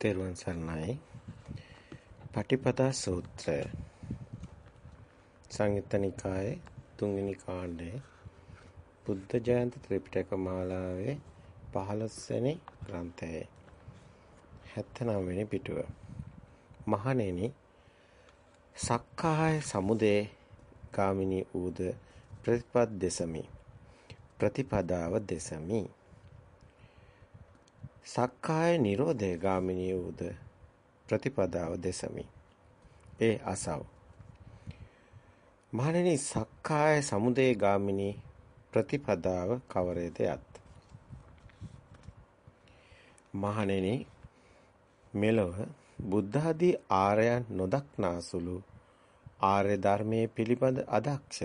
තෙරුවන් සරණයි. පටිපදා සූත්‍රය සංයුත්ත නිකායේ තුන්වෙනි කාණ්ඩයේ බුද්ධ ජයන්ති ත්‍රිපිටක මාලාවේ 15 වෙනි ග්‍රන්ථයේ 79 වෙනි පිටුව. මහණෙනි සක්කාය සමුදේ ගාමිනී ඌද ප්‍රතිපද දෙසමි. ප්‍රතිපදාව දෙසමි. සක්කාය නිරෝධය ගාමිනී වූද ප්‍රතිපදාව දෙසමි. ඒ අසව. මහණෙනි සක්කාය සමුදය ගාමිනී ප්‍රතිපදාව කවරේද යත්. මහණෙනි මෙලොව බුද්ධ ආදී ආර්යයන් නොදක්නාසුළු ආර්ය ධර්මයේ පිළිබඳ අදක්ෂ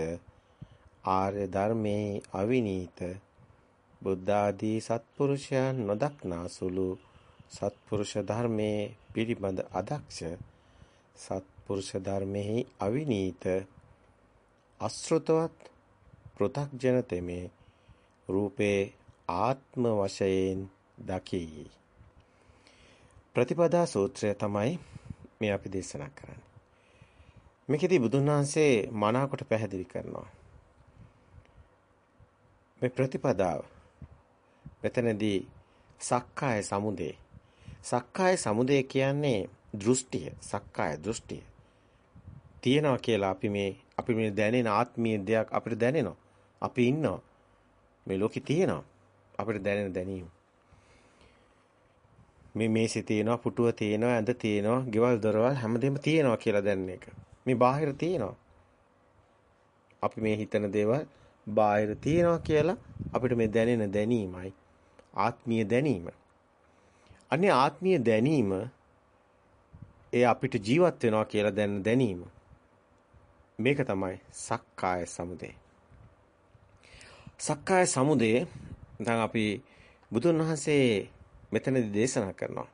ආර්ය ධර්මයේ අවිනීත බුද්ධ ආදී සත්පුරුෂයන් නොදක්නා සුළු සත්පුරුෂ ධර්මයේ පිළිබඳ අදක්ෂ සත්පුරුෂ ධර්මෙහි අවිනීත අසෘතවත් පෘ탁ජන තෙමේ රූපේ ආත්ම වශයෙන් දකී ප්‍රතිපදා සූත්‍රය තමයි මේ අපි දේශනා කරන්නේ. මේකෙදි බුදුන් වහන්සේ මනාකොට පැහැදිලි කරනවා. මේ ප්‍රතිපදාව මෙතනදී සක්කාය සමුදේ. සක්කාය සමුදේ කියන්නේ දෘෂ්ටිය, සක්කාය දෘෂ්ටිය. තියෙනවා කියලා අපි මේ අපි මේ දැනෙන ආත්මීය දෙයක් අපිට දැනෙනවා. අපි ඉන්නවා. මේ ලෝකේ තියෙනවා. අපිට දැනෙන දැනීම. මේ මේසෙ තියෙනවා, පුටුව තියෙනවා, ඇඳ තියෙනවා, ගෙවල් දොරවල් හැමදේම තියෙනවා කියලා දැනන එක. මේ බාහිර තියෙනවා. අපි මේ හිතන දේවල් බාහිර තියෙනවා කියලා අපිට මේ දැනෙන දැනීමයි ආත්මීය දැනීම. අනේ ආත්මීය දැනීම ඒ අපිට ජීවත් වෙනවා කියලා දැන දැනීම. මේක තමයි සක්කාය සමුදය. සක්කාය සමුදය දැන් අපි බුදුන් වහන්සේ මෙතනදී දේශනා කරනවා.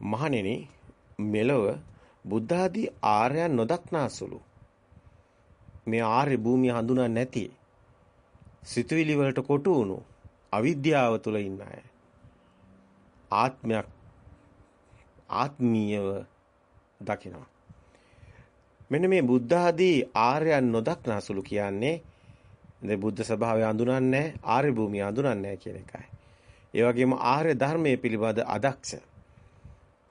මහණෙනි මෙලොව බුද්ධ ආදී ආර්යයන් නොදක්නාසුළු මේ ආර්ය භූමිය හඳුනා නැති සිතුවිලි වලට කොටු වුණු අවිද්‍යාව තුල ඉන්න අය ආත්මයක් ආත්මීයව දකිනවා මෙන්න මේ බුද්ධ ආදී ආර්යයන් නොදක්නාසුළු කියන්නේ මේ බුද්ධ ස්වභාවය අඳුනන්නේ ආර්ය භූමිය අඳුනන්නේ කියන එකයි. ඒ වගේම ආර්ය ධර්මයේ පිළිබඳ අදක්ෂ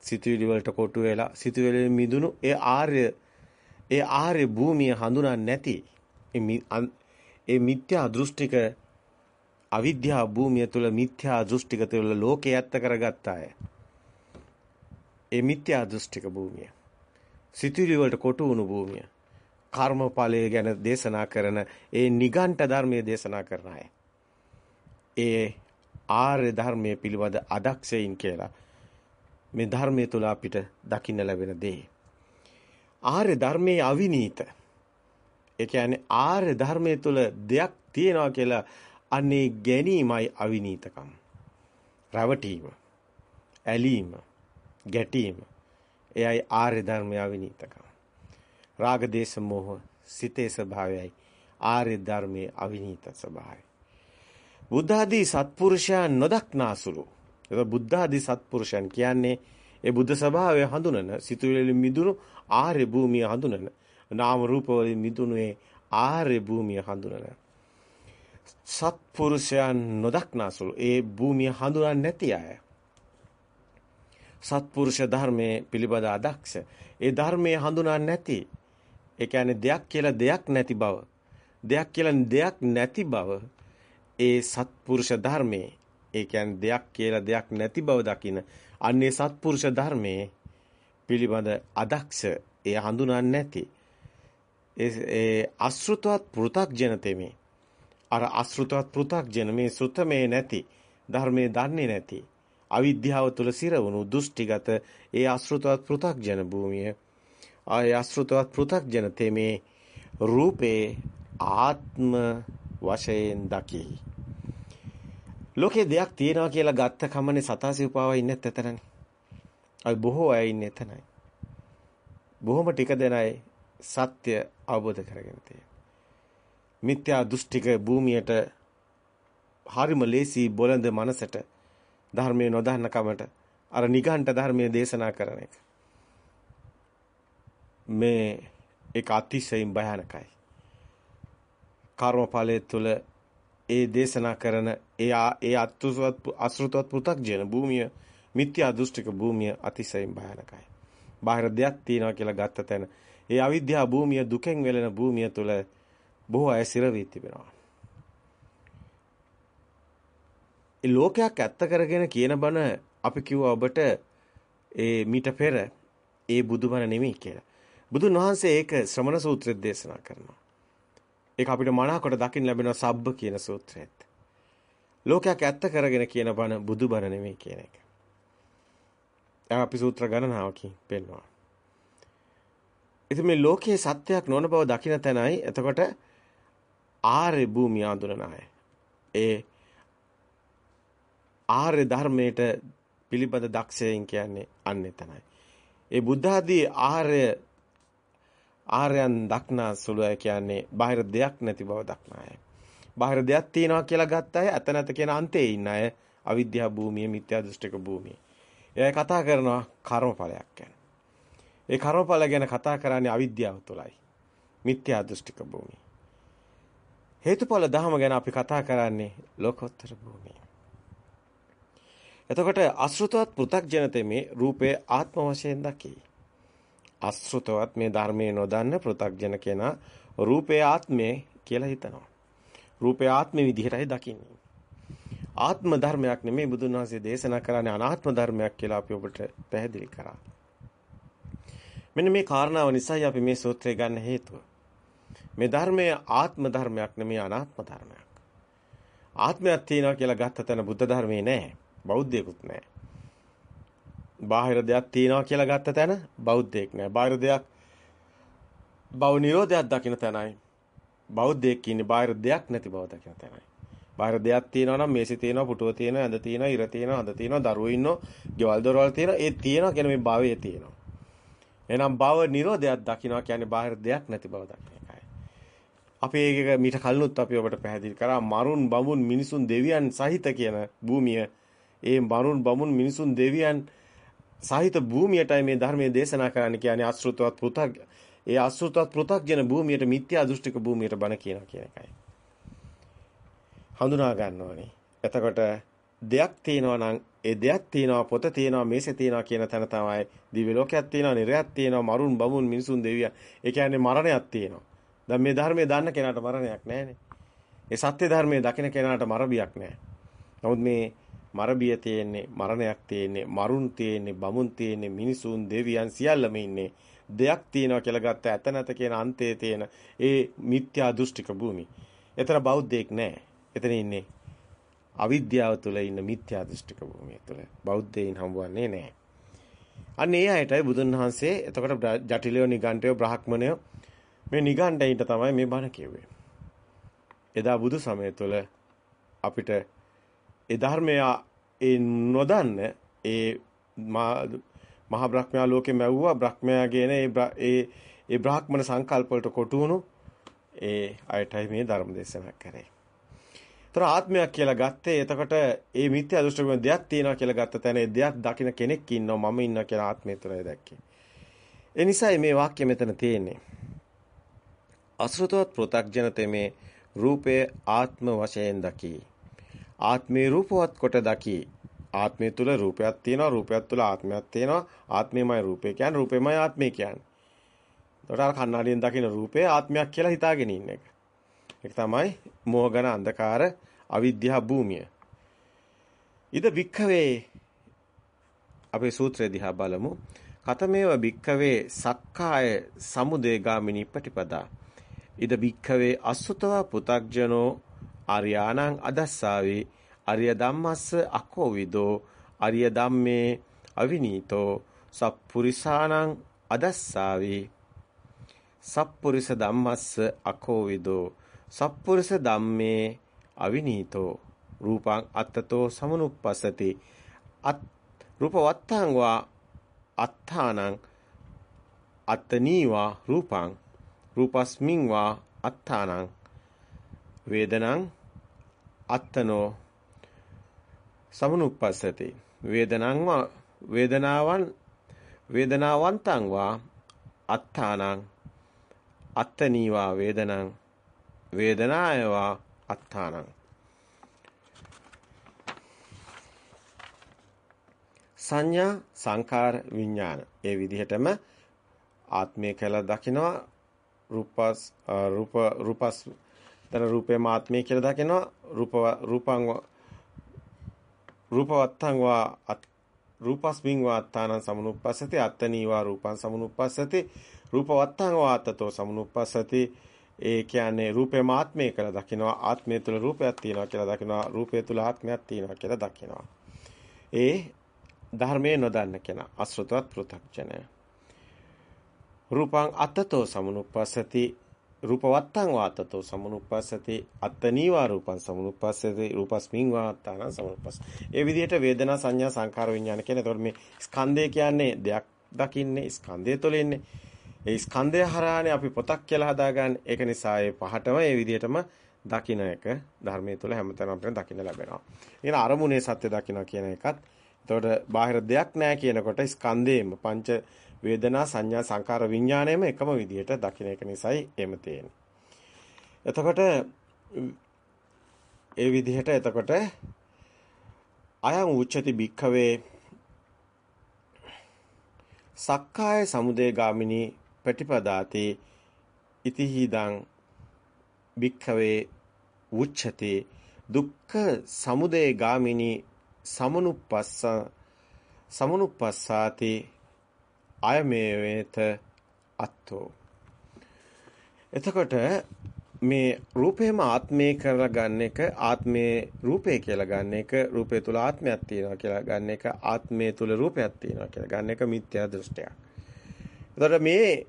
සිතුවිලි වලට කොටු වෙලා සිතුවිලි මිදුණු ඒ ආර්ය ඒ ආර්ය භූමිය හඳුනන්නේ නැති ඒ මිත්‍යා දෘෂ්ටික අවිද්‍යා භූමිය තුල මිත්‍යා දෘෂ්ටික තුල ලෝකේ ඇත්ත කරගත්ත අය. ඒ මිත්‍යා දෘෂ්ටික භූමිය. සිතුවිලි වලට කොටු වුණු භූමිය. කර්මඵලය ගැන දේශනා කරන ඒ නිගණ්ඨ ධර්මයේ දේශනා කරන අය. ඒ ආර්ය ධර්මයේ පිළිබඳ අදක්ෂයින් කියලා මේ ධර්මයේ තුල අපිට දකින්න ලැබෙන දේ. ආර්ය ධර්මයේ අවිනීත. ඒ කියන්නේ ආර්ය ධර්මයේ තුල දෙයක් තියෙනවා කියලා අනේ ගැනීමයි අවිනීතකම්. රැවටීම, ඇලීම, ගැටීම. එයයි ආර්ය ධර්මයේ අවිනීතකම්. රාග දේශ මොහ සිතේ ස්වභාවයයි ආර්ය ධර්මයේ අවිනීත ස්වභාවය. බුද්ධ ආදී සත්පුරුෂයන් නොදක්නාසුළු. ඒක බුද්ධ ආදී සත්පුරුෂයන් කියන්නේ ඒ බුද්ධ ස්වභාවය හඳුනන සිතුවිලි මිදුණු ආර්ය භූමිය හඳුනන නාම රූප වලින් මිදුණු ඒ ආර්ය භූමිය හඳුනන සත්පුරුෂයන් නොදක්නාසුළු. ඒ භූමිය හඳුනන්නේ නැති අය. සත්පුරුෂ ධර්මයේ පිළිබඳ අදක්ෂ. ඒ ධර්මයේ හඳුනන්නේ නැති ඒ කියන්නේ දෙයක් කියලා දෙයක් නැති බව දෙයක් කියලා දෙයක් නැති බව ඒ සත්පුරුෂ ධර්මයේ ඒ කියන්නේ දෙයක් කියලා දෙයක් නැති බව දකින අන්නේ සත්පුරුෂ ධර්මයේ පිළිබඳ අදක්ෂ. ඒ හඳුනන්නේ නැති. ඒ අසෘතවත් පෘ탁ජන තෙමේ. අර අශෘතවත් පෘ탁ජන මේ සෘතමේ නැති ධර්මයේ දන්නේ නැති අවිද්‍යාව තුල සිරවුණු දුෂ්ටිගත ඒ අශෘතවත් පෘ탁ජන භූමිය. ආය අශෘතවත් පෘ탁ජන තෙමේ රූපේ ආත්ම වශයෙන් දකි. ලෝකේ දෙයක් තියෙනවා කියලා ගත්ත කමනේ සතාසිව්පාව ඉන්නේ නැත්තරනේ අය බොහෝ අය ඉන්නේ එතනයි. බොහොම ටික දෙනයි සත්‍ය අවබෝධ කරගෙන තියෙනවා මිත්‍යා දෘෂ්ටික භූමියට හරිම ලේසි බොළඳ මනසට ධර්මයේ නොදන්න කමට අර නිගණ්ඨ ධර්මයේ දේශනා කරන එක. මේ ඒක අතිශයින් භයානකයි. කර්මඵලයේ තුල ඒ දේශනා කරන ඒ ඒ අත්සුවත් අසෘතවත් පෘ탁ජන භූමිය මිත්‍යා දෘෂ්ටික භූමිය අතිශයින් භයානකයි. බාහිර දෙයක් තියනවා කියලා ගත්ත තැන ඒ අවිද්‍යා භූමිය දුකෙන් වෙලෙන භූමිය තුල බොහෝ අය සිර වී තිබෙනවා. ඒ ලෝකයක් ඇත්ත කරගෙන කියන බණ අපි කිව්වා ඔබට ඒ මීට පෙර ඒ බුදුබණ නෙමෙයි කියලා. බුදුන් වහන්සේ ඒක ශ්‍රමණ සූත්‍රයේ දේශනා කරනවා. ඒක අපිට මනාකොට දකින්න ලැබෙනවා සබ්බ කියන සූත්‍රයේත්. ලෝකයක් ඇත්ත කරගෙන කියන බණ බුදුබණ නෙමෙයි කියන එක. අපි සූත්‍ර ගණනාවකින් පෙන්වනවා. ඉතින් මේ ලෝකයේ සත්‍යයක් නොවන බව දකින තැනයි එතකොට ආර්ය භූමිය අඳුනන අය. ඒ ආර්ය ධර්මයට පිළිබඳ දක්ෂයන් කියන්නේ අන්න එතනයි. ඒ බුද්ධ ආදී ආර්ය ආර්යයන් දක්නා සුළුය කියන්නේ බාහිර දෙයක් නැති බව දක්නා අය. බාහිර දෙයක් තියනවා කියලා ගත්ත අය අත නැත කියන අන්තයේ ඉන්න අය අවිද්‍යා භූමිය මිත්‍යා දෘෂ්ටික භූමිය. එයා කතා කරනවා කර්මඵලයක් ගැන. ඒ කර්මඵල ගැන කතා කරන්නේ අවිද්‍යාව තුළයි. මිත්‍යා දෘෂ්ටික භූමිය. හේතුඵල ධහම ගැන අපි කතා කරන්නේ ලෝකෝත්තර භූමිය. එතකොට අසෘතවත් පෘ탁ජනතේ මේ රූපේ ආත්ම වශයෙන් දකි. අසෘතවත් මේ ධර්මයේ නොදන්න පෘ탁ජන කෙනා රූපේ ආත්මය කියලා හිතනවා. රූපේ ආත්මෙ විදිහටයි දකින්නේ. ආත්ම ධර්මයක් නෙමෙයි බුදුන් වහන්සේ දේශනා කරන්නේ අනාත්ම ධර්මයක් කියලා අපි ඔබට පැහැදිලි කරා. මෙන්න මේ කාරණාව නිසායි අපි මේ සූත්‍රය ගන්න හේතුව. මේ ධර්මය ආත්ම ධර්මයක් නෙමෙයි අනාත්ම ධර්මයක්. ආත්මයක් තියනවා කියලා ගත්ත තැන බුද්ධ ධර්මයේ නැහැ. බෞද්ධයෙකුත් නැහැ. බාහිර දෙයක් තියනවා කියලා ගත්ත තැන බෞද්ධයෙක් නැහැ. බාහිර දෙයක් බව නිරෝධයක් දකින්න තැනයි. බෞද්ධයෙක් ඉන්නේ බාහිර දෙයක් නැති බව දකින්න තැනයි. බාහිර දෙයක් තියෙනවා නම් මේසෙ තියෙනවා, පුටුව තියෙනවා, ඇඳ තියෙනවා, ඉර තියෙනවා, හඳ තියෙනවා, දරුවෝ ඉන්නවා, ගෙවල් දොරවල් තියෙනවා. ඒ තියෙනවා කියන්නේ මේ භවයේ තියෙනවා. එහෙනම් භව නිරෝධයක් දකින්නවා කියන්නේ බාහිර දෙයක් නැති බව දකින්න එකයි. අපි ඒක මීට කලිනුත් අපි ඔබට පැහැදිලි කරා මරුන් බමුන් මිනිසුන් දෙවියන් සහිත කියන භූමිය ඒ මරුන් බමුන් මිනිසුන් දෙවියන් සහිත භූමියටයි මේ ධර්මයේ දේශනා කරන්න කියන්නේ අසෘතවත් පෘථග් ඒ අසෘතවත් පෘථග්ජන භූමියට මිත්‍යා දෘෂ්ටික භූමියට බණ කියනවා කියන එකයි. හඳුනා ගන්න ඕනේ. එතකොට දෙයක් තියෙනවා නම් ඒ දෙයක් තියෙනවා පොත තියෙනවා මේසෙ තියෙනවා කියන තැන තමයි දිව්‍ය ලෝකයක් තියෙනවා නිරයක් තියෙනවා මරුන් බමුන් මිනිසුන් දෙවියන්. ඒ කියන්නේ මරණයක් තියෙනවා. දැන් මේ ධර්මයේ දන්න කෙනාට මරණයක් නැහැනේ. ඒ සත්‍ය ධර්මයේ දකින කෙනාට මරබියක් නැහැ. නමුත් මේ මරබිය තියෙන්නේ මරණයක් තියෙන්නේ මරුන් තියෙන්නේ බමුන් තියෙන්නේ මිනිසුන් දෙවියන් සියල්ලම ඉන්නේ දෙයක් තියෙනවා කියලා ගත්ත ඇත නැත කියන අන්තයේ තියෙන ඒ මිත්‍යා දෘෂ්ටික භූමි. එතන බෞද්ධයෙක් නැහැ. එතන ඉන්නේ අවිද්‍යාව තුළ ඉන්න මිත්‍යා දෘෂ්ටික භූමිය තුළ බෞද්ධයින් හම්බවන්නේ නැහැ. අන්න ඒ අයටයි බුදුන් වහන්සේ එතකොට ජටිලයෝ නිගණ්ඨයෝ බ්‍රාහ්මණයෝ මේ නිගණ්ඨයින්ට තමයි මේ බණ කිව්වේ. එදා බුදු සමය තුළ අපිට ඒ ධර්මය ඒ නොදන්න ඒ මහා බ්‍රහ්මයා ලෝකෙ මැව්වා බ්‍රහ්මයාගෙන ඒ ඒ ඒ බ්‍රාහ්මණ සංකල්ප වලට කොටුණු ඒ අයටයි මේ ධර්ම දේශනා කරේ. ତර ආත්මයක් කියලා ගත්තේ එතකොට ඒ මිත්‍යා දෘෂ්ටිකම දෙයක් තියෙනවා කියලා ගත්ත තැන ඒ දෙයක් දකින්න කෙනෙක් ඉන්නවා මම ඉන්නවා කියලා ආත්මය තුළයි දැක්කේ. ඒ නිසායි මේ වාක්‍ය මෙතන තියෙන්නේ. අසෘතවත් පෘ탁ජනතේ මේ රූපේ ආත්ම වශයෙන් දකි. ආත්මේ රූපවත් කොට දකි. ආත්මය තුල රූපයක් තියෙනවා රූපයක් තුල ආත්මයක් තියෙනවා ආත්මයමයි රූපේ කියන්නේ රූපෙමයි ආත්මය කියන්නේ. ඒකට අර කණ්ණාඩියෙන් දකින රූපේ ආත්මයක් කියලා හිතාගෙන ඉන්න එක. ඒක තමයි මෝහගන අන්ධකාර අවිද්‍යා භූමිය. ඉද වික්ඛවේ අපේ සූත්‍රය දිහා බලමු. කතමේව භික්ඛවේ සක්කාය සමුදේ ගාමිනී ප්‍රතිපදා. ඉද භික්ඛවේ අසුතව පුතග්ජනෝ ආර්යාණං අදස්සාවේ අරිය ධම්මස්ස අකෝවිදෝ අරිය ධම්මේ අවිනීතෝ සප්පුරිසාණං අදස්සාවේ සප්පුරිස ධම්මස්ස අකෝවිදෝ සප්පුරිස ධම්මේ අවිනීතෝ රූපං අත්තතෝ සමනුප්පස්සති අත් රූපවත්තං වා අත්තානං අත්තනීවා රූපං රූපස්මින් වා අත්තානං වේදනං අත්තනෝ සමනුප්පස්සති වේදනං වේදනාවන් වේදනාවන්තං වා අත්තානං අත්තනීවා වේදනං වේදනායවා අත්තානං. සංඥා සංකාර විඥාන. ඒ විදිහටම ආත්මය කියලා දකිනවා. රූපස් රූප රූපස් තන රූපේ ආත්මය කියලා දකිනවා. රූප රූපං රූපවත්තං වා රූපස්මින් වාත්තානං සමනුප්පස්සති අත්තනීවා රූපං සමනුප්පස්සති රූපවත්තං වාත්තතෝ සමනුප්පස්සති. ඒ කියන්නේ රූපේ මාත්මය කියලා දකිනවා. ආත්මය තුල රූපයක් තියෙනවා කියලා දකිනවා. රූපය තුල ආත්මයක් තියෙනවා කියලා දකිනවා. ඒ ධර්මයේ නොදන්න කෙනා අසෘතවත් පෘථග්ජනය. රූපං අත්තතෝ සමනුප්පස්සති රූපවත්තං වාතතෝ සමනුප්පස්සති අත්තනීවා රූපං සමනුප්පස්සති රූපස්මින් වාතාන සමනුපස්ස. ඒ විදිහට වේදනා සංඥා සංකාර විඥාන කියන. එතකොට මේ ස්කන්ධය කියන්නේ දෙයක් දකින්නේ ස්කන්ධය තුළින්නේ. ඒ ස්කන්ධය හරහානේ අපි පොතක් කියලා හදාගන්නේ. ඒක නිසා ඒ පහටම ඒ විදිහටම දකින්න එක ධර්මයේ තුල හැමතැනම අපිට දකින්න ලැබෙනවා. ඊන අරමුණේ සත්‍ය දකින්න කියන එකත් එතකොට බාහිර දෙයක් නැහැ කියනකොට ස්කන්ධේම පංච වේදනා සංඥා සංකාර විඥාණයම එකම විදිහට දකින්න එක නිසායි එහෙම තියෙන්නේ. එතකොට ඒ විදිහට එතකොට අයං උච්චති භික්ඛවේ සක්කාය සමුදය ගාමිනී ප්‍රතිපදාති ඉතිහිදං භික්ඛවේ උච්චති දුක්ඛ සමුදය ගාමිනී සමනුප්පස්ස සමනුප්පස්සාති අයමේවේත අත්තෝ එතකොට මේ රූපේම ආත්මේ කරලා ගන්න එක ආත්මේ රූපේ කියලා ගන්න එක රූපේ තුල ආත්මයක් තියෙනවා කියලා ගන්න එක ආත්මේ තුල රූපයක් තියෙනවා කියලා ගන්න එක මිත්‍යා දෘෂ්ටියක්. එතකොට මේ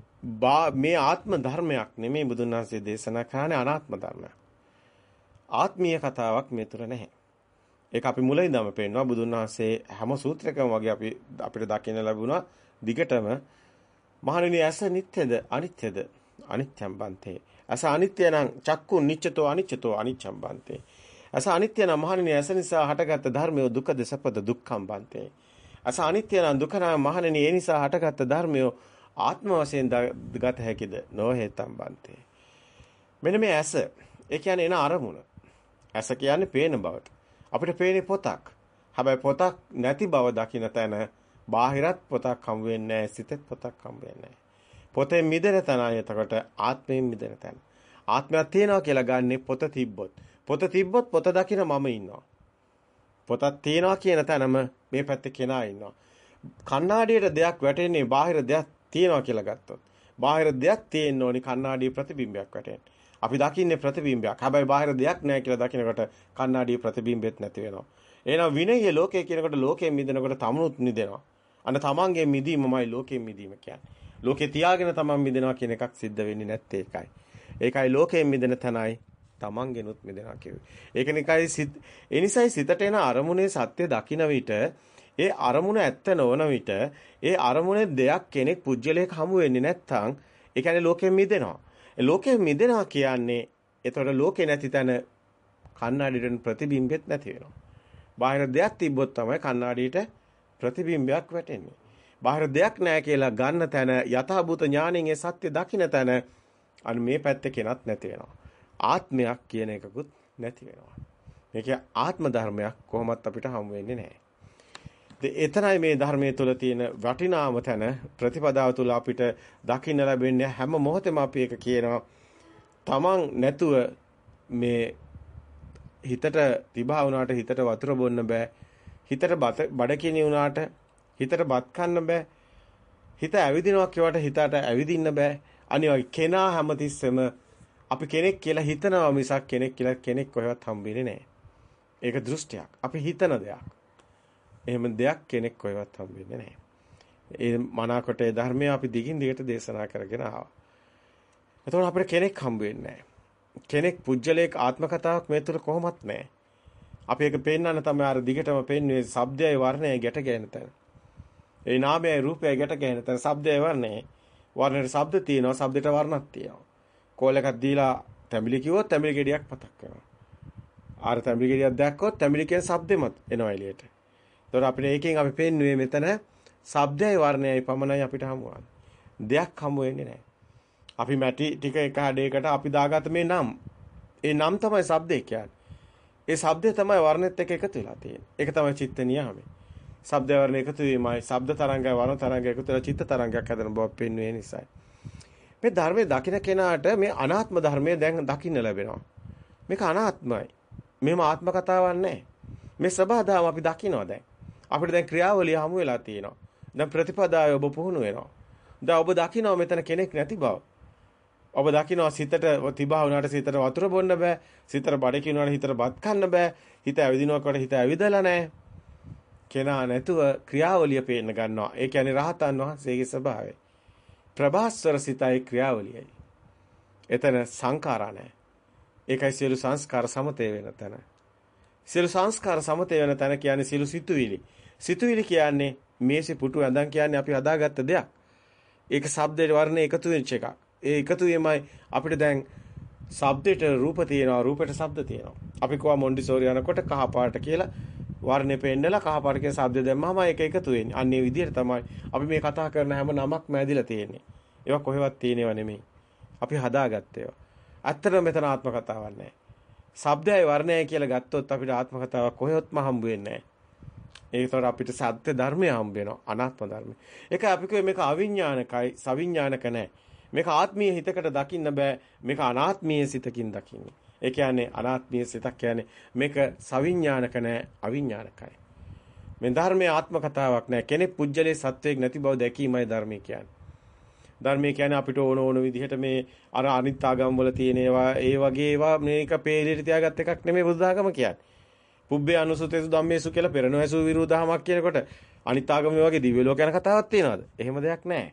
මේ ආත්ම ධර්මයක් නෙමෙයි බුදුන් වහන්සේ දේශනා කරන්නේ අනාත්ම ධර්මයක්. ආත්මීය කතාවක් මේ තුර නැහැ. ඒක අපි මුලින් ඉඳන්ම පේනවා බුදුන් වහන්සේ හැම සූත්‍රයකම වගේ අපි අපිට දකින්න ලැබුණා දිගටම මහණෙනි ඇස නිට්ටයද අනිත්‍යද? අනිත්‍යම් බන්තේ. ඇස අනිත්‍ය නම් චක්කු නිච්චතෝ අනිච්චතෝ අනිච්චම් බන්තේ. ඇස අනිත්‍ය නම් මහණෙනි ඇස නිසා හටගත් ධර්මය දුක්ඛද සපද දුක්ඛම් බන්තේ. ඇස අනිත්‍ය නම් දුක නම් මහණෙනි ඒ නිසා හටගත් ධර්මය ආත්ම වශයෙන් ගත හැකිද? නොහේතම් බන්තේ. මෙන්න මේ ඇස ඒ කියන්නේ එන අරමුණ. ඇස කියන්නේ පේන බවට. අපිට පේන්නේ පොතක්. හැබැයි පොතක් නැති බව දකින්න තැන බාහිරත් පොතක් හම් වෙන්නේ නැහැ, සිතෙත් පොතක් හම් වෙන්නේ නැහැ. පොතෙන් මිදෙන තැනයි එතකොට ආත්මයෙන් මිදෙන තැන. ආත්මයක් තියෙනවා කියලා ගන්නෙ පොත තිබ්බොත්. පොත තිබ්බොත් පොත දකින්න මම ඉන්නවා. පොතක් තියෙනවා කියන තැනම මේ පැත්තේ කෙනා ඉන්නවා. කණ්ණාඩියට දෙයක් වැටෙන්නේ බාහිර දෙයක් තියෙනවා කියලා ගත්තොත්. බාහිර දෙයක් තියෙන්න ඕනි කණ්ණාඩියේ ප්‍රතිබිම්බයක් වැටෙන්න. අපි දකින්නේ ප්‍රතිබිම්බයක්. හැබැයි බාහිර දෙයක් නැහැ කියලා දකිනකොට කණ්ණාඩියේ ප්‍රතිබිම්බෙත් නැති වෙනවා. එහෙනම් විනය ලෝකයේ කියනකොට ලෝකයෙන් මිදෙනකොට තමනුත් මිදෙනවා. අන්න තමන්ගේ මිදීමමයි ලෝකයෙන් මිදීම කියන්නේ. ලෝකේ තියාගෙන තමන් මිදෙනවා කියන එකක් සිද්ධ වෙන්නේ නැත්තේ ඒකයි. ඒකයි ලෝකයෙන් මිදෙන තැනයි තමන්ගෙනුත් මිදෙනවා කියුවේ. ඒක නිකයි සිත් ඒ නිසායි සිතට එන අරමුණේ සත්‍ය දකින විට ඒ අරමුණ ඇත්ත නොවන විට ඒ අරමුණේ දෙයක් කෙනෙක් පුජ්‍යලයක හමු වෙන්නේ නැත්නම් ඒ කියන්නේ ලෝකයෙන් මිදෙනවා. ලෝකෙ මිදෙනවා කියන්නේ එතකොට ලෝකේ නැති තැන කණ්ණාඩියට ප්‍රතිබිම්බෙත් නැති වෙනවා. බාහිර දෙයක් තිබ්බොත් තමයි කණ්ණාඩියට ප්‍රතිබිම්බයක් වැටෙන්නේ. බාහිර දෙයක් නැහැ කියලා ගන්න තැන යථාභූත ඥාණයෙන් ඒ සත්‍ය දකින්න තැන අන්න මේ පැත්තේ කෙනත් නැති වෙනවා. ආත්මයක් කියන එකකුත් නැති වෙනවා. මේක ආත්ම ධර්මයක් කොහොමත් අපිට හමු වෙන්නේ නැහැ. එතනයි මේ ධර්මයේ තුල තියෙන වටිනාම තැන ප්‍රතිපදාව තුල අපිට දකින්න ලැබෙන්නේ හැම මොහොතෙම අපි එක කියනවා තමන් නැතුව මේ හිතට තිබා වුණාට හිතට වතුර බොන්න බෑ හිතට බඩකිනි වුණාට හිතට බත් කන්න බෑ හිත ඇවිදිනවා කියවට හිතට ඇවිදින්න බෑ අනිවාර්ය කෙනා හැමතිස්සෙම අපි කෙනෙක් කියලා හිතනවා මිසක් කෙනෙක් කියලා කෙනෙක් කොහෙවත් හම්බෙන්නේ නැහැ ඒක දෘෂ්ටියක් අපි හිතන දෙයක් එහෙම දෙයක් කෙනෙක් කොහෙවත් හම්බෙන්නේ නැහැ. ඒ මනාකොට ඒ ධර්මය අපි දිගින් දිගට දේශනා කරගෙන ආවා. එතකොට අපිට කෙනෙක් හම්බ වෙන්නේ කෙනෙක් පුජ්‍යලයක ආත්ම කතාවක් මේ තුල කොහොමත් නැහැ. අපි ඒක පෙන්වන්න තමයි අර දිගටම පෙන්වන්නේ ශබ්දයයි වර්ණයයි ගැට ගැහෙන තැන. ඒ නාමයයි රූපයයි ගැට ගැහෙන තැන ශබ්දයයි වර්ණයයි. වර්ණයට ශබ්ද තියෙනවා ශබ්දයට වර්ණක් තියෙනවා. කෝල් එකක් දීලා තැඹිලි කිව්වොත් තැඹිලි ගෙඩියක් පතක් වෙනවා. ආර තැඹිලි ගෙඩියක් දැක්කොත් තැඹිලි කියන ශබ්දෙමත් එනවා එළියට. ඒතර අපිට ඒකෙන් අපි පෙන්නුවේ මෙතන ශබ්දයයි වර්ණයයි පමණයි අපිට හමුවන්නේ. දෙයක් හමු වෙන්නේ නැහැ. අපි මැටි ටික එක හැඩයකට අපි දාගත්ත මේ නම්. ඒ නම් තමයි ශබ්දේ කියන්නේ. ඒ ශබ්දය තමයි වර්ණෙත් එක්ක එකතු වෙලා තියෙන්නේ. ඒක තමයි චිත්ත නියාමය. ශබ්ද වර්ණ එකතු වීමයි ශබ්ද තරංගය වර්ණ තරංගය එකතු වෙලා චිත්ත තරංගයක් හදන බව පෙන්වන්නේ නිසායි. මේ ධර්මයේ දකින්න කෙනාට මේ අනාත්ම ධර්මය දැන් දකින්න ලැබෙනවා. මේක අනාත්මයි. මේම ආත්ම කතාවක් නැහැ. මේ සබහාදාම අපි දකිනවා දැන්. අපිට දැන් ක්‍රියාවලිය හමු වෙලා තියෙනවා. දැන් ප්‍රතිපදාවේ ඔබ පුහුණු වෙනවා. දැන් ඔබ දකිනවා මෙතන කෙනෙක් නැති බව. ඔබ දකිනවා සිතට තිබා වුණාට සිතට වතුර බොන්න බෑ. සිතට බඩ කිනුවාට හිතට බත් කන්න බෑ. හිත ඇවිදිනකොට හිත ඇවිදලා නැහැ. කෙනා නැතුව ක්‍රියාවලිය පේන්න ගන්නවා. ඒ කියන්නේ රහතන් වහන්සේගේ ස්වභාවය. ප්‍රභාස්වර සිතයි ක්‍රියාවලියයි. එතන සංඛාරා නැහැ. ඒකයි සියලු සංස්කාර සමතේ වෙන තැන. සියලු සංස්කාර සමතේ වෙන තැන කියන්නේ සියලු සිතුවිලි. සිතුවිලි කියන්නේ මේසෙ පුටු ඇඳන් කියන්නේ අපි හදාගත්ත දෙයක්. ඒක ශබ්දේ වර්ණ එකතු වෙච්ච එකක්. ඒ එකතු වීමයි අපිට දැන් ශබ්දයට රූප තියෙනවා රූපයට ශබ්ද තියෙනවා. අපි කව මොන්ඩිසෝරි යනකොට කහ පාට කියලා වර්ණේ පෙන්නලා කහ පාට කියන ශබ්ද දැම්මම ඒක එකතු වෙන්නේ. අන්න ඒ විදිහට තමයි අපි මේ කතා කරන හැම නමක්ම ඇදිලා තියෙන්නේ. ඒවා කොහෙවත් තියෙනව නෙමෙයි. අපි හදාගත්තේ ඒවා. ඇත්තටම මෙතන ආත්ම කතාවක් නැහැ. ශබ්දයයි වර්ණයයි කියලා ගත්තොත් අපිට ආත්ම කතාවක් කොහෙවත්ම හම්බ වෙන්නේ නැහැ. ඒතර අපිට සත්‍ය ධර්මය හම්බ වෙනවා අනාත්ම ධර්මය. ඒක අපි කිව්වේ මේක අවිඥානිකයි, සවිඥානික නැහැ. මේක ආත්මීය හිතකට දකින්න බෑ. මේක අනාත්මීය සිතකින් දකින්නේ. ඒ කියන්නේ අනාත්මීය සිතක් කියන්නේ මේක සවිඥානික නැහැ, අවිඥානිකයි. මේ ධර්මයේ ආත්ම කතාවක් නැහැ. කෙනෙක් පුජ්‍යලේ සත්වයක් නැති බව දැකීමයි ධර්මය කියන්නේ. ධර්මයේ කියන්නේ අපිට ඕන ඕන විදිහට මේ අර අනිත් ආගම් වල තියෙන ඒවා ඒ වගේ ඒවා මේක පේලියට තියාගත් එකක් නෙමෙයි බුදුදහම කියන්නේ. පුබ්බේ අනුසුතේසු ධම්මේසු කියලා පෙරණැසු විරුද්ධහමක් කියනකොට අනිත් ආගම වගේ දිව්‍ය ලෝක යන කතාවක් තියෙනවද? එහෙම දෙයක් නැහැ.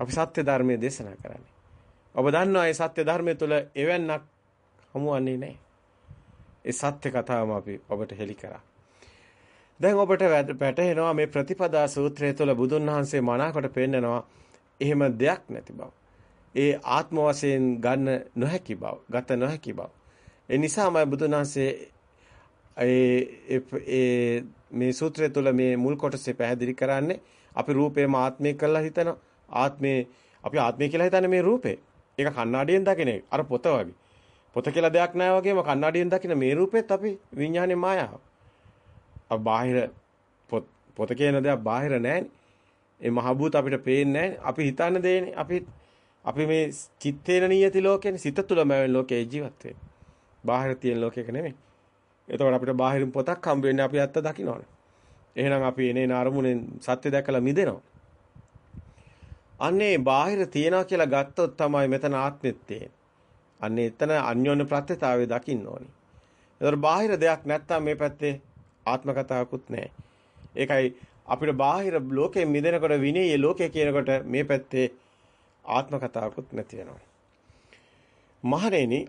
අපි සත්‍ය ධර්මයේ දේශනා කරන්නේ. ඔබ දන්නවා මේ සත්‍ය ධර්මයේ තුල එවන්නක් හමුවන්නේ නැහැ. ඒ සත්‍ය කතාවම අපි ඔබට හෙළි කරා. දැන් ඔබට වැටහෙනවා මේ ප්‍රතිපදා සූත්‍රය තුළ බුදුන් වහන්සේ මනාකොට පෙන්නනවා එහෙම දෙයක් නැති බව. ඒ ආත්ම වශයෙන් ගන්න නොහැකි බව, ගත නොහැකි බව. ඒ නිසාමයි බුදුන් වහන්සේ ඒ මේ සූත්‍රය තුළ මේ මුල් කොටසේ පැහැදිලි කරන්නේ අපි රූපේම ආත්මය කියලා හිතනවා. ආත්මේ අපි ආත්මය කියලා හිතන්නේ මේ රූපේ. ඒක කණ්ණාඩියෙන් දකින එක. අර පොත වගේ. පොත කියලා දෙයක් නැහැ වගේම කණ්ණාඩියෙන් දකින මේ රූපෙත් අපි විඥානේ මායාව. අපි බාහිර පොත පොත කියන දේක් බාහිර නැහැනේ. ඒ මහ භූත අපිට පේන්නේ අපි හිතන්න දෙන්නේ. අපි අපි මේ චිත්තේන නියති ලෝකෙනේ සිත තුළම වෙන ලෝකේ ජීවත් වෙන්නේ. බාහිර තියෙන ලෝකයක නෙමෙයි. එතකොට අපිට බාහිරින් පොතක් හම්බ වෙන්නේ අපි ඇත්ත දකින්නවනේ. එහෙනම් අපි එනේන අරමුණෙන් සත්‍ය දැකලා මිදෙනවා. අන්නේ බාහිර තියනවා කියලා ගත්තොත් තමයි මෙතන ආත්මෙත් තියෙන්නේ. අන්නේ එතන අන්‍යෝන්‍ය ප්‍රත්‍යතාවය දකින්න ඕනි. ඒතර බාහිර දෙයක් නැත්තම් මේ පැත්තේ ආත්ම කතාවකුත් නැහැ. ඒකයි අපිට බාහිර ලෝකයෙන් මිදෙනකොට විනීය ලෝකය කියනකොට මේ පැත්තේ ආත්ම කතාවකුත් නැති වෙනවා. මහණෙනි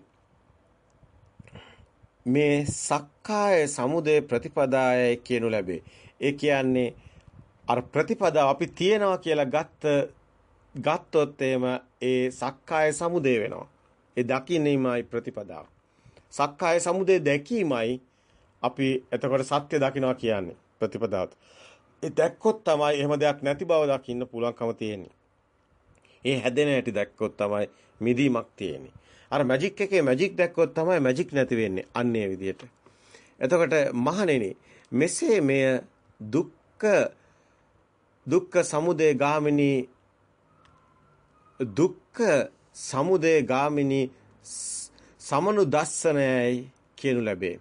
මේ සක්කාය සමුදය ප්‍රතිපදාය කියනු ලැබේ. ඒ කියන්නේ අර ප්‍රතිපදාව අපි තියනවා කියලා ගත්ත ගත්තොත් එහෙම ඒ සක්කාය සමුදය වෙනවා. ඒ දකින්නීමයි ප්‍රතිපදාව. සක්කාය සමුදය දැකීමයි අපි එතකොට සත්‍ය දකින්නවා කියන්නේ ප්‍රතිපදාවට. ඒ දැක්කොත් තමයි එහෙම දෙයක් නැති බව දකින්න පුළුවන්කම තියෙන්නේ. ඒ හැදෙන හැටි දැක්කොත් තමයි මිදීමක් තියෙන්නේ. අර මැජික් එකේ මැජික් දැක්කොත් තමයි මැජික් නැති වෙන්නේ. අන්නේ විදියට. එතකොට මහණෙනි මෙසේ මෙය දුක්ඛ දුක්ඛ සමුදය ගාමිනී දුක්ඛ සමුදය ගාමිනී සමනු දස්සනයයි කියනු ලැබේ.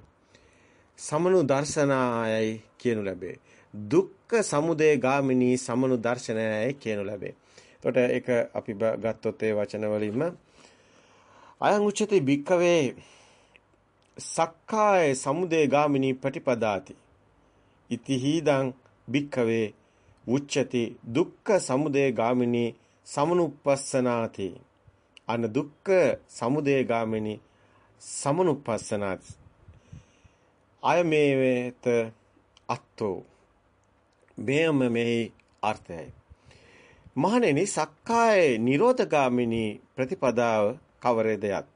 සමනු දර්ශනායයි කියනු ලැබේ. දුක්ඛ සමුදය ගාමිනී සමනු දර්ශනයයි කියනු ලැබේ. එතකොට ඒක අපි ගත්තොත් ඒ වචන වලින්ම අයං උච්චති භික්කවේ සක්කාය සමුදය ගාමිනී ප්‍රතිපදාති. ඉතිහිදං භික්කවේ උච්චති දුක්ඛ සමුදය ගාමිනී සමනුප්පස්සනාති අන දුක්ඛ සමුදය ගාමිනී සමනුප්පස්සනාති අයමේවේත අත්තෝ. මෙයම මෙහි අර්ථයයි. මහණෙනි සක්කාය නිරෝධගාමිනී ප්‍රතිපදාව කවරේදයත්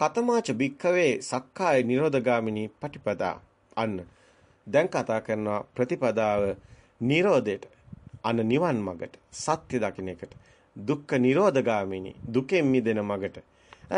කතමාච භික්ඛවේ සක්කාය නිරෝධගාමිනී පටිපදා අන්න. දැන් කතා කරනවා ප්‍රතිපදාව නිරෝධයට. අන නිවන් මගට සත්‍ය දකින්න එකට දුක්ඛ නිරෝධගාමිනී දුකෙන් මිදෙන මගට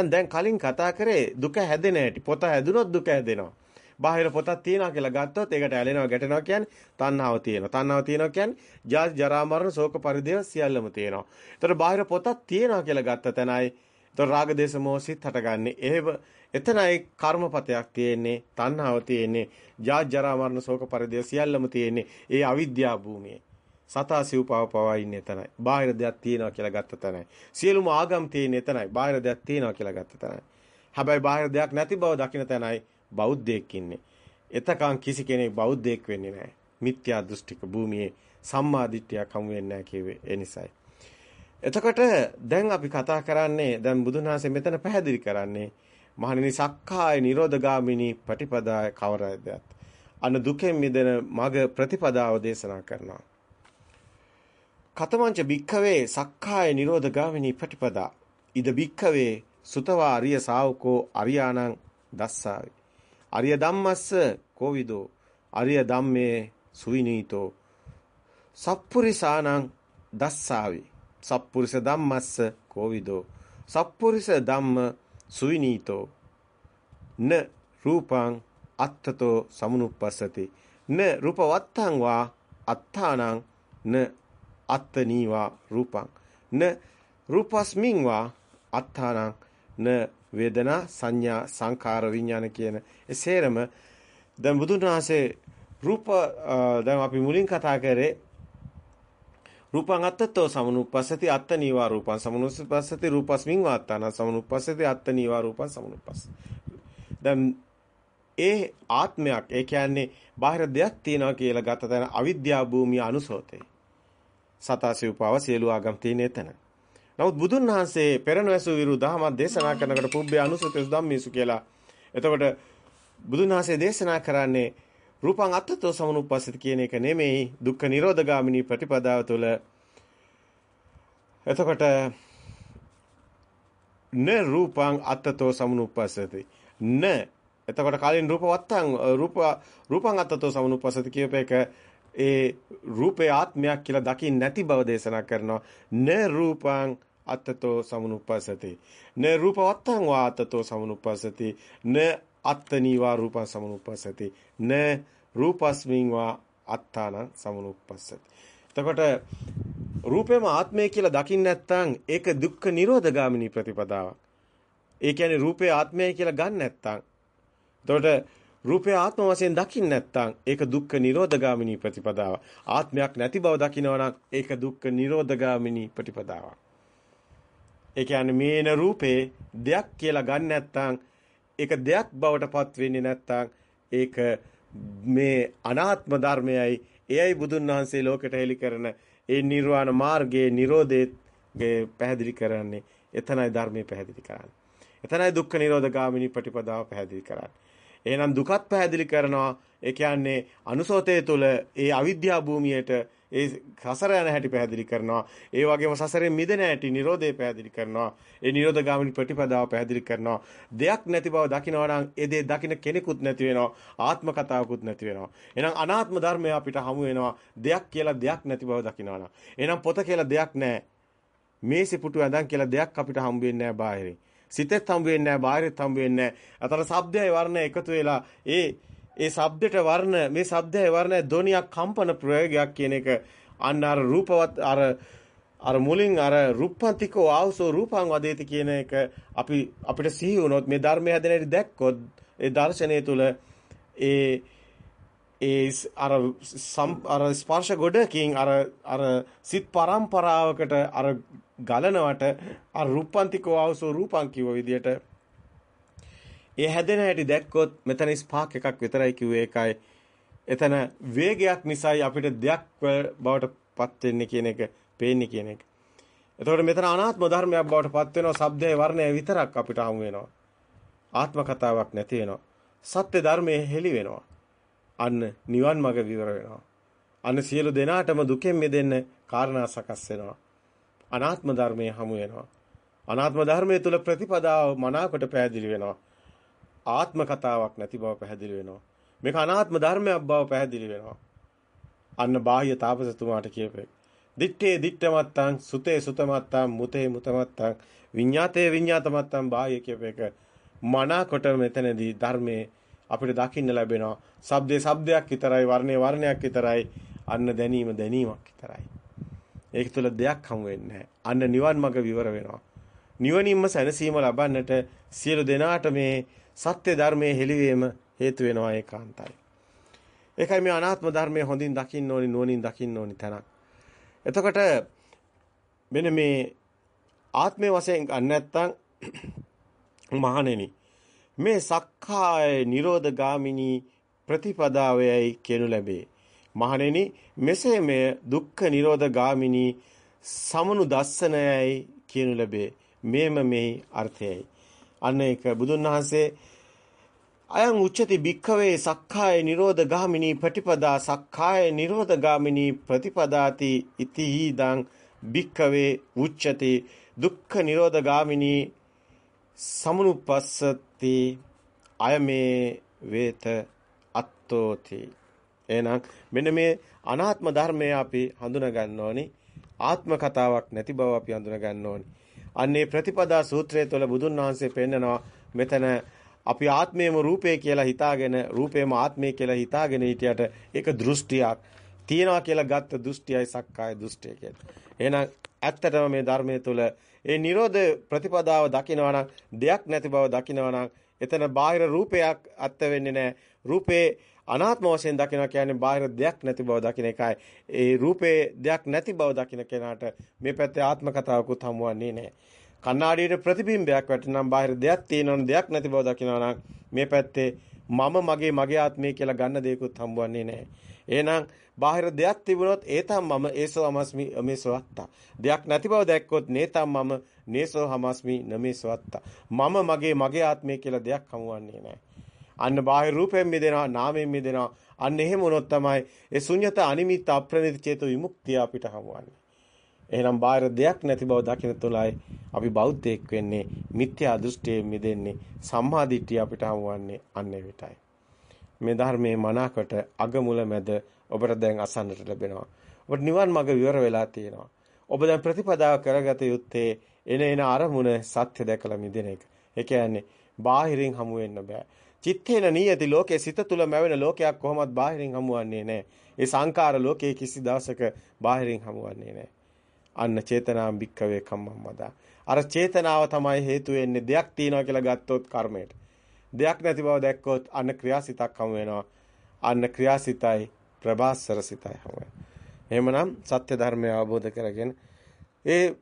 දැන් කලින් කතා කරේ දුක හැදෙන හැටි පොත හැදුනොත් දුක හැදෙනවා බාහිර පොතක් තියනවා කියලා ගත්තොත් ඒකට ඇලෙනවා ගැටෙනවා කියන්නේ තණ්හාව තියෙනවා. තණ්හාව තියෙනවා කියන්නේ ජාති ජරා මරණ ශෝක පරිදේව සියල්ලම තියෙනවා. ඒතර බාහිර පොතක් තියනවා කියලා ගත්ත තැනයි ඒතර රාග දේශ මොහොසිත හටගන්නේ. එහෙම එතනයි කර්මපතයක් තියෙන්නේ, තණ්හාව තියෙන්නේ, ජාති ජරා මරණ ශෝක පරිදේව සියල්ලම තියෙන්නේ. ඒ අවිද්‍යා භූමියේ. සතා සිව්පාව පවා ඉන්නේ එතනයි. බාහිර දෙයක් තියෙනවා කියලා ගත්ත තැනයි. සියලුම ආගම් තියෙන්නේ එතනයි. බාහිර දෙයක් තියෙනවා කියලා ගත්ත තැනයි. හැබැයි බාහිර දෙයක් නැති බව දකින්න තැනයි බෞද්ධයෙක් ඉන්නේ. එතකන් කිසි කෙනෙක් බෞද්ධයෙක් වෙන්නේ නැහැ. මිත්‍යා දෘෂ්ටික භූමියේ සම්මා දිට්ඨියක් හමු වෙන්නේ නැහැ කියවේ ඒ නිසයි. එතකොට දැන් අපි කතා කරන්නේ දැන් බුදුන් වහන්සේ මෙතන පැහැදිලි කරන්නේ මහණෙනි සක්කාය නිරෝධගාමිනී ප්‍රතිපදාය කවරද? අන දුකෙන් මිදෙන මග ප්‍රතිපදාව දේශනා කරනවා. කතමංච භික්ඛවේ සක්කාය නිරෝධගාමිනී ප්‍රතිපදා. ඉද භික්ඛවේ සුතවා අරිය ශාවකෝ අරියාණං දස්සාවි. අරිය ධම්මස්ස කෝවිදෝ. අරිය ධම්මේ සුවිනීතෝ. සප්පුරිසානං දස්සාවි. සප්පුරිස ධම්මස්ස කෝවිදෝ. සප්පුරිස ධම්ම සුවිනීතෝ. න රූපං අත්තතෝ සමුනුප්පස්සති. න රූපවත්තං වා අත්තානං න අත්තනීවා රූපං. න රූපස්මින් වා අත්තානං. න වේදනා සංඥා සංකාර විඥාන කියන ඒ සේරම දැන් බුදුන් වහන්සේ රූප දැන් අපි මුලින් කතා කරේ රූපං අත්තතෝ සමනුප්පස්සති අත්ත නීවා රූපං සමනුප්පස්සති රූපස්මින් වාත්තාන සමනුප්පස්සති අත්ත නීවා රූපං සමනුප්පස්ස දැන් ඒ ආත්මයක් ඒ කියන්නේ බාහිර දෙයක් තියනවා කියලා ගත තැන අවිද්‍යා භූමිය අනුසෝතේ. සතාසිව්පාව සියලු ආගම් තියෙන එතන නමුත් බුදුන් වහන්සේ පෙරණැසු විරු දහමක් දේශනා කරනකොට පුබ්බේ අනුසතේ ධම්මේසු කියලා. එතකොට බුදුන් වහන්සේ දේශනා කරන්නේ රූපං අත්තතෝ සමනුප්පස්සිත කියන එක නෙමෙයි දුක්ඛ නිරෝධගාමිනී ප්‍රතිපදාව තුළ. එතකොට න රූපං අත්තතෝ සමනුප්පස්සති න. එතකොට කලින් රූප වත්තං රූප රූපං අත්තතෝ සමනුප්පස්සති කියප එක ඒ රූපේ ආත්මයක් කියලා දකින්න නැති බව දේශනා කරනවා. න රූපං අත්තතෝ සමුනුප්පසති න රූපවත්තං වා අත්තතෝ සමුනුප්පසති න අත්තනීවා රූපං සමුනුප්පසති න රූපස්මින් වා අත්තාන සමුනුප්පසති එතකොට රූපේම ආත්මය කියලා දකින්න නැත්නම් ඒක දුක්ඛ නිරෝධගාමිනී ප්‍රතිපදාවක්. ඒ කියන්නේ රූපේ ආත්මය කියලා ගන්න නැත්නම් එතකොට රූපය ආත්ම වශයෙන් දකින්න නැත්නම් ඒක දුක්ඛ නිරෝධගාමිනී ප්‍රතිපදාවක්. ආත්මයක් නැති බව දකිනවා නම් ඒක දුක්ඛ නිරෝධගාමිනී ප්‍රතිපදාවක්. ඒ කියන්නේ මේන රූපේ දෙයක් කියලා ගන්න නැත්නම් ඒක දෙයක් බවට පත් වෙන්නේ නැත්නම් ඒක මේ අනාත්ම ධර්මයයි එයයි බුදුන් වහන්සේ ලෝකෙට හෙළි කරන ඒ නිර්වාණ මාර්ගයේ Nirodhe පැහැදිලි කරන්නේ එතනයි ධර්මයේ පැහැදිලි කරන්නේ. එතනයි දුක්ඛ නිරෝධ ගාමිනී ප්‍රතිපදාව පැහැදිලි කරන්නේ. එහෙනම් දුකත් පැහැදිලි කරනවා. ඒ කියන්නේ අනුසෝතය තුළ ඒ අවිද්‍යා භූමියට ඒ සසර යන හැටි පැහැදිලි කරනවා. ඒ වගේම සසරෙන් මිදෙන හැටි Nirodhe පැහැදිලි කරනවා. ඒ Nirodha ගාමිනී ප්‍රතිපදාව පැහැදිලි කරනවා. දෙයක් නැති බව දකිනවා නම් ඒ දේ දකින්න කෙනෙකුත් නැති වෙනවා. ආත්ම කතාවකුත් නැති වෙනවා. එහෙනම් අනාත්ම ධර්මය අපිට හමු වෙනවා. දෙයක් කියලා දෙයක් නැති බව දකිනවා නම්. එහෙනම් පොත කියලා දෙයක් නැහැ. මේසෙ පුටු ඇඳන් කියලා දෙයක් අපිට හම්බ වෙන්නේ නැහැ බාහිරින්. සිතෙත් හම්බ වෙන්නේ නැහැ, බාහිරෙත් හම්බ වෙන්නේ නැහැ. අතන ශබ්දයයි වර්ණය එකතු වෙලා ඒ ඒ ශබ්දෙට වර්ණ මේ ශබ්දයයි වර්ණය ධ්වනියක් කම්පන ප්‍රයෝගයක් කියන එක අන්න අර රූපවත් අර අර මුලින් අර රුප්පන්තිකෝ ආවසෝ රූපං වදේති කියන එක අපි අපිට සිහි වුණොත් මේ ධර්මය හැදෙන හැටි දැක්කොත් ඒ දර්ශනය තුල ඒ ඒ අර අර ස්පර්ශ ගොඩකින් අර අර සිත් පරම්පරාවකට අර ගලනවට අර රුප්පන්තිකෝ ආවසෝ රූපං කිව්ව විදියට ඒ හැදෙන හැටි දැක්කොත් මෙතන ස්පාක් එකක් විතරයි කිව්වේ ඒකයි. එතන වේගයක් නිසායි අපිට දෙයක් බවට පත් වෙන්නේ කියන එක පේන්නේ කියන එක. එතකොට මෙතන අනාත්ම ධර්මයක් බවට පත් වෙනවා ශබ්දයේ වර්ණය විතරක් අපිට හමු වෙනවා. ආත්ම කතාවක් නැති වෙනවා. සත්‍ය ධර්මයේ හෙළි වෙනවා. අන්න නිවන් මඟ විවර වෙනවා. අන්න සියලු දෙනාටම දුකෙන් මිදෙන්න කාරණා සකස් වෙනවා. අනාත්ම ධර්මයේ හමු වෙනවා. අනාත්ම ධර්මයේ තුල ප්‍රතිපදාව මනාකොට පැහැදිලි වෙනවා. ආත්ම කතාවක් නැති බව පැහැදිලි වෙනවා. මේක අනාත්ම ධර්මයක් බව පැහැදිලි වෙනවා. අන්න බාහ්‍ය තාපසතුමාට කියපේ. දිත්තේ දිත්තමත්තං සුතේ සුතමත්තං මුතේ මුතමත්තං විඤ්ඤාතේ විඤ්ඤාතමත්තං බාහ්‍ය කියපේක මනාකොට මෙතනදී ධර්මයේ අපිට දකින්න ලැබෙනවා. ශබ්දේ ශබ්දයක් විතරයි වර්ණේ වර්ණයක් විතරයි. අන්න දැනීම දැනීමක් විතරයි. ඒක තුළ දෙයක් හමු වෙන්නේ අන්න නිවන් මඟ විවර වෙනවා. නිවනින්ම සැනසීම ලබන්නට සියලු දෙනාට මේ සත්‍ය ධර්මයේ හෙළිවීම හේතු වෙනවා ඒකාන්තයි. ඒකයි මේ අනාත්ම ධර්මයේ හොඳින් දකින්න ඕනි නුවණින් දකින්න ඕනි තැනක්. එතකොට මෙන්න මේ ආත්මයේ වශයෙන් ගන්න නැත්තම් මහණෙනි මේ සක්කාය නිරෝධ ගාමිනී ප්‍රතිපදාවයයි කියනු ලැබේ. මහණෙනි මෙසේ මෙය දුක්ඛ නිරෝධ ගාමිනී සමනු දස්සනයයි කියනු ලැබේ. මේම මේ අර්ථයයි. අන්න ඒක බුදුන් වහන්සේ අයං උච්චති භික්ඛවේ සක්කාය නිරෝධ ගාමිනී ප්‍රතිපදා සක්කාය නිරෝධ ගාමිනී ප්‍රතිපදාති ඉති හීදං භික්ඛවේ උච්චති දුක්ඛ නිරෝධ ගාමිනී සමුනුපස්සති අයමේ වේත අත්තෝති එහෙනම් මෙන්න මේ අනාත්ම ධර්මය අපි හඳුනා ගන්න ඕනි ආත්ම කතාවක් නැති බව අපි හඳුනා ගන්න ඕනි අන්නේ ප්‍රතිපදා සූත්‍රය තුළ බුදුන් වහන්සේ පෙන්නනවා මෙතන අපි ආත්මයම රූපේ කියලා හිතාගෙන රූපේම ආත්මය කියලා හිතාගෙන හිටියට ඒක දෘෂ්ටියක් තියනවා කියලා ගත්ත දෘෂ්ටියයි සක්කාය දෘෂ්ටිය කියන්නේ. එහෙනම් ඇත්තටම මේ ධර්මයේ තුල ඒ Nirodha ප්‍රතිපදාව දකිනවා නම් දෙයක් නැති බව දකිනවා නම් එතන බාහිර රූපයක් අත්ත වෙන්නේ නැහැ. රූපේ අනාත්ම වශයෙන් දකිනවා කියන්නේ බාහිර දෙයක් නැති බව දකින එකයි. ඒ රූපේ දෙයක් නැති බව දකින කෙනාට මේ පැත්තේ ආත්ම කතාවකුත් හමුවන්නේ නැහැ. කණ්ණාඩියේ ප්‍රතිබිම්බයක් වැටෙනම් බාහිර දෙයක් තියෙනවනම් දෙයක් නැති බව දකිනවා නම් මේ පැත්තේ මම මගේ මගේ ආත්මය කියලා ගන්න දෙයක්වත් හම්බවන්නේ නැහැ. එහෙනම් බාහිර දෙයක් තිබුණොත් ඒතම් මම ඒසෝ අමස්මි අමේසවත්තා. දෙයක් නැති බව දැක්කොත් නේතම් මම නේසෝ හමස්මි නමේසවත්තා. මම මගේ මගේ ආත්මය කියලා දෙයක් හමුවන්නේ නැහැ. අන්න බාහිර රූපයෙන් මිදෙනවා නාමයෙන් මිදෙනවා. අන්න එහෙම වුණොත් තමයි ඒ ශුන්්‍යත අනිමිත් අප්‍රණිත චේතෝ විමුක්තිය අපිට හමුවන්නේ. එහෙනම් බාහිර දෙයක් නැති බව දකින තුලයි අපි බෞද්ධයෙක් වෙන්නේ මිත්‍යා දෘෂ්ටියෙන් මිදෙන්නේ සම්මා දිට්ඨිය අපිට හමුවන්නේ අන්නේ විතයි. මේ ධර්මයේ මනාකොට අගමුල මැද ඔබට දැන් අසන්නට ලැබෙනවා. ඔබට නිවන් මඟ විවර වෙලා තියෙනවා. ඔබ දැන් ප්‍රතිපදාව කරගත යුත්තේ එන එන අරමුණ සත්‍ය දැකලා මිදෙන එක. ඒ කියන්නේ බාහිරින් හමු වෙන්න බෑ. චිත්තේන නියති ලෝකේ සිත තුල මැවෙන ලෝකයක් කොහොමත් බාහිරින් හමුවන්නේ නැහැ. ඒ සංකාර ලෝකේ කිසි දවසක බාහිරින් හමුවන්නේ නැහැ. අන්න චේතනාම් භික්කවේ කම්මම්මදා. අර චේතනාව තමයි හේතු වෙන්නේ දෙයක් තියනවා කියලා ගත්තොත් කර්මයට. දෙයක් නැති බව දැක්කොත් අන්න ක්‍රියාසිතක් හමු වෙනවා. අන්න ක්‍රියාසිතයි ප්‍රභාස්වර සිතයි හමු එහෙමනම් සත්‍ය ධර්මය අවබෝධ කරගෙන ඒ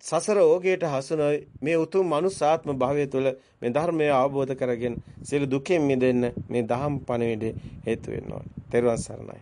සසර ඕගේට හසුන මේ උතුම් මනුස්සාත්ම භාවය තුළ මේ ධර්මය අවබෝධ කරගෙන සියලු දුකෙන් මිදෙන්න මේ දහම් පණිවිඩේ හේතු වෙනවා. තෙරුවන් සරණයි.